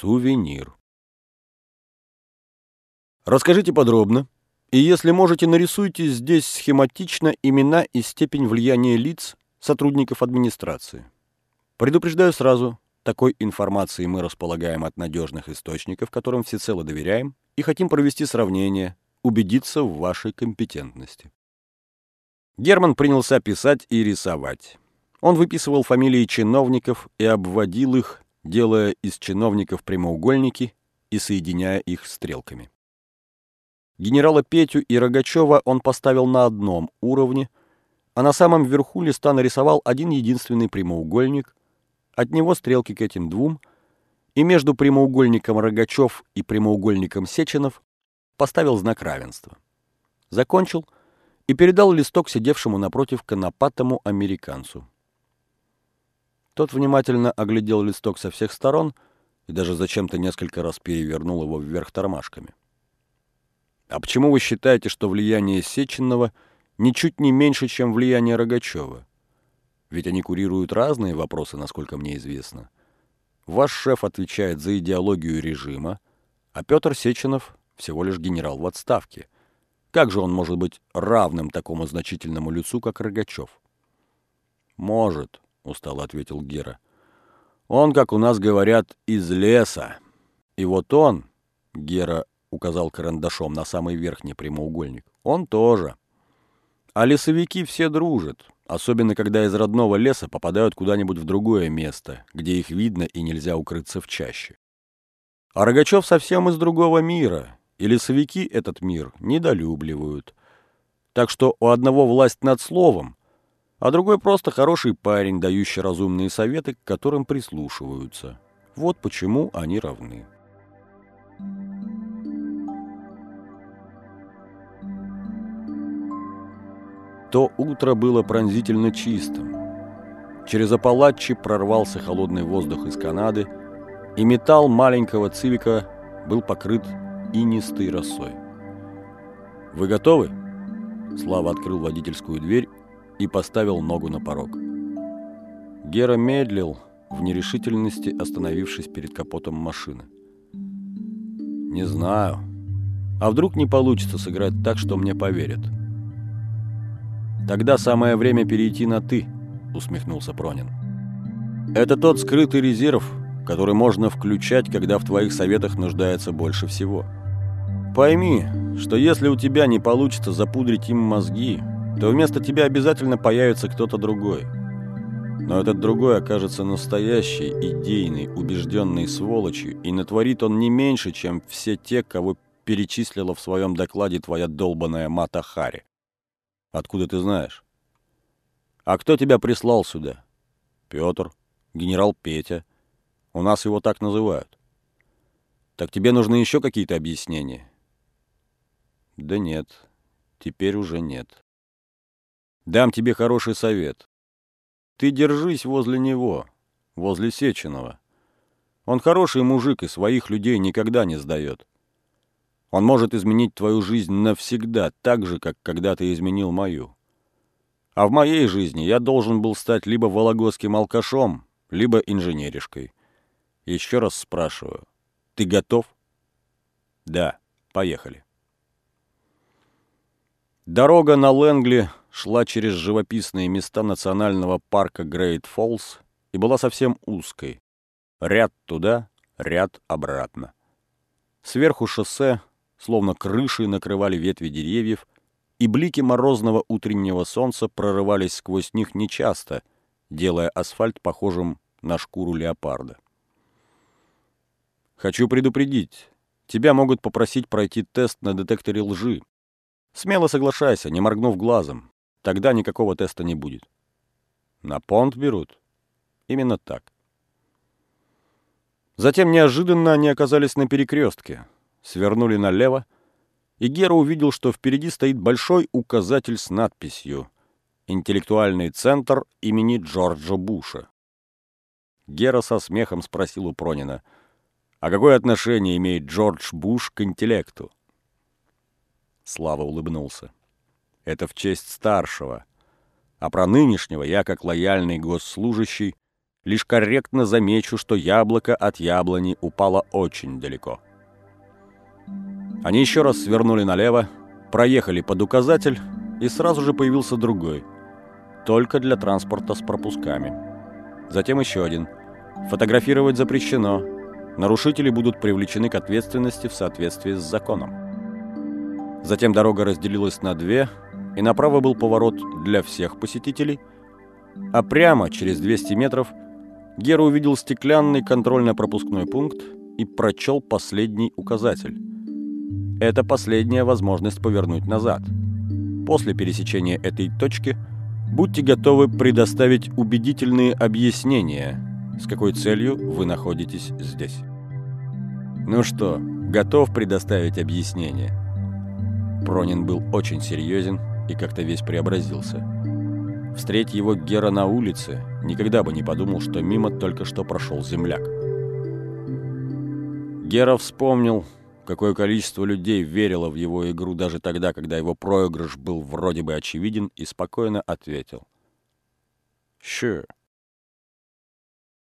Сувенир. Расскажите подробно, и если можете, нарисуйте здесь схематично имена и степень влияния лиц, сотрудников администрации. Предупреждаю сразу, такой информацией мы располагаем от надежных источников, которым всецело доверяем, и хотим провести сравнение, убедиться в вашей компетентности. Герман принялся писать и рисовать. Он выписывал фамилии чиновников и обводил их, делая из чиновников прямоугольники и соединяя их стрелками. Генерала Петю и Рогачева он поставил на одном уровне, а на самом верху листа нарисовал один единственный прямоугольник, от него стрелки к этим двум, и между прямоугольником Рогачев и прямоугольником Сеченов поставил знак равенства. Закончил и передал листок сидевшему напротив конопатому американцу. Тот внимательно оглядел листок со всех сторон и даже зачем-то несколько раз перевернул его вверх тормашками. А почему вы считаете, что влияние Сеченного ничуть не меньше, чем влияние Рогачева? Ведь они курируют разные вопросы, насколько мне известно. Ваш шеф отвечает за идеологию режима, а Петр Сеченов всего лишь генерал в отставке. Как же он может быть равным такому значительному лицу, как Рогачев? Может, устало ответил Гера. Он, как у нас говорят, из леса. И вот он, Гера указал карандашом на самый верхний прямоугольник, он тоже. А лесовики все дружат, особенно когда из родного леса попадают куда-нибудь в другое место, где их видно и нельзя укрыться в чаще. А Рогачев совсем из другого мира, и лесовики этот мир недолюбливают. Так что у одного власть над словом, а другой просто хороший парень, дающий разумные советы, к которым прислушиваются. Вот почему они равны. То утро было пронзительно чистым. Через Апалачи прорвался холодный воздух из Канады, и металл маленького цивика был покрыт инистой росой. «Вы готовы?» Слава открыл водительскую дверь и поставил ногу на порог. Гера медлил, в нерешительности остановившись перед капотом машины. «Не знаю. А вдруг не получится сыграть так, что мне поверят?» «Тогда самое время перейти на «ты», — усмехнулся Пронин. «Это тот скрытый резерв, который можно включать, когда в твоих советах нуждается больше всего. Пойми, что если у тебя не получится запудрить им мозги, то вместо тебя обязательно появится кто-то другой. Но этот другой окажется настоящей, идейной, убежденной сволочью, и натворит он не меньше, чем все те, кого перечислила в своем докладе твоя долбаная Мата Хари. Откуда ты знаешь? А кто тебя прислал сюда? Петр, генерал Петя. У нас его так называют. Так тебе нужны еще какие-то объяснения? Да нет, теперь уже нет. Дам тебе хороший совет. Ты держись возле него, возле Сеченова. Он хороший мужик и своих людей никогда не сдает. Он может изменить твою жизнь навсегда, так же, как когда ты изменил мою. А в моей жизни я должен был стать либо вологодским алкашом, либо инженеришкой. Еще раз спрашиваю, ты готов? Да, поехали. Дорога на Лэнгли шла через живописные места национального парка Грейт Фоллс и была совсем узкой. Ряд туда, ряд обратно. Сверху шоссе, словно крыши, накрывали ветви деревьев, и блики морозного утреннего солнца прорывались сквозь них нечасто, делая асфальт похожим на шкуру леопарда. «Хочу предупредить. Тебя могут попросить пройти тест на детекторе лжи. Смело соглашайся, не моргнув глазом. Тогда никакого теста не будет. На понт берут? Именно так. Затем неожиданно они оказались на перекрестке. Свернули налево, и Гера увидел, что впереди стоит большой указатель с надписью «Интеллектуальный центр имени Джорджа Буша». Гера со смехом спросил у Пронина, а какое отношение имеет Джордж Буш к интеллекту? Слава улыбнулся. Это в честь старшего. А про нынешнего я, как лояльный госслужащий, лишь корректно замечу, что яблоко от яблони упало очень далеко. Они еще раз свернули налево, проехали под указатель, и сразу же появился другой, только для транспорта с пропусками. Затем еще один. Фотографировать запрещено. Нарушители будут привлечены к ответственности в соответствии с законом. Затем дорога разделилась на две, и направо был поворот для всех посетителей, а прямо через 200 метров Гера увидел стеклянный контрольно-пропускной пункт и прочел последний указатель. Это последняя возможность повернуть назад. После пересечения этой точки будьте готовы предоставить убедительные объяснения, с какой целью вы находитесь здесь. Ну что, готов предоставить объяснение? Пронин был очень серьезен и как-то весь преобразился. Встреть его Гера на улице, никогда бы не подумал, что мимо только что прошел земляк. Гера вспомнил, какое количество людей верило в его игру даже тогда, когда его проигрыш был вроде бы очевиден, и спокойно ответил. «Sure».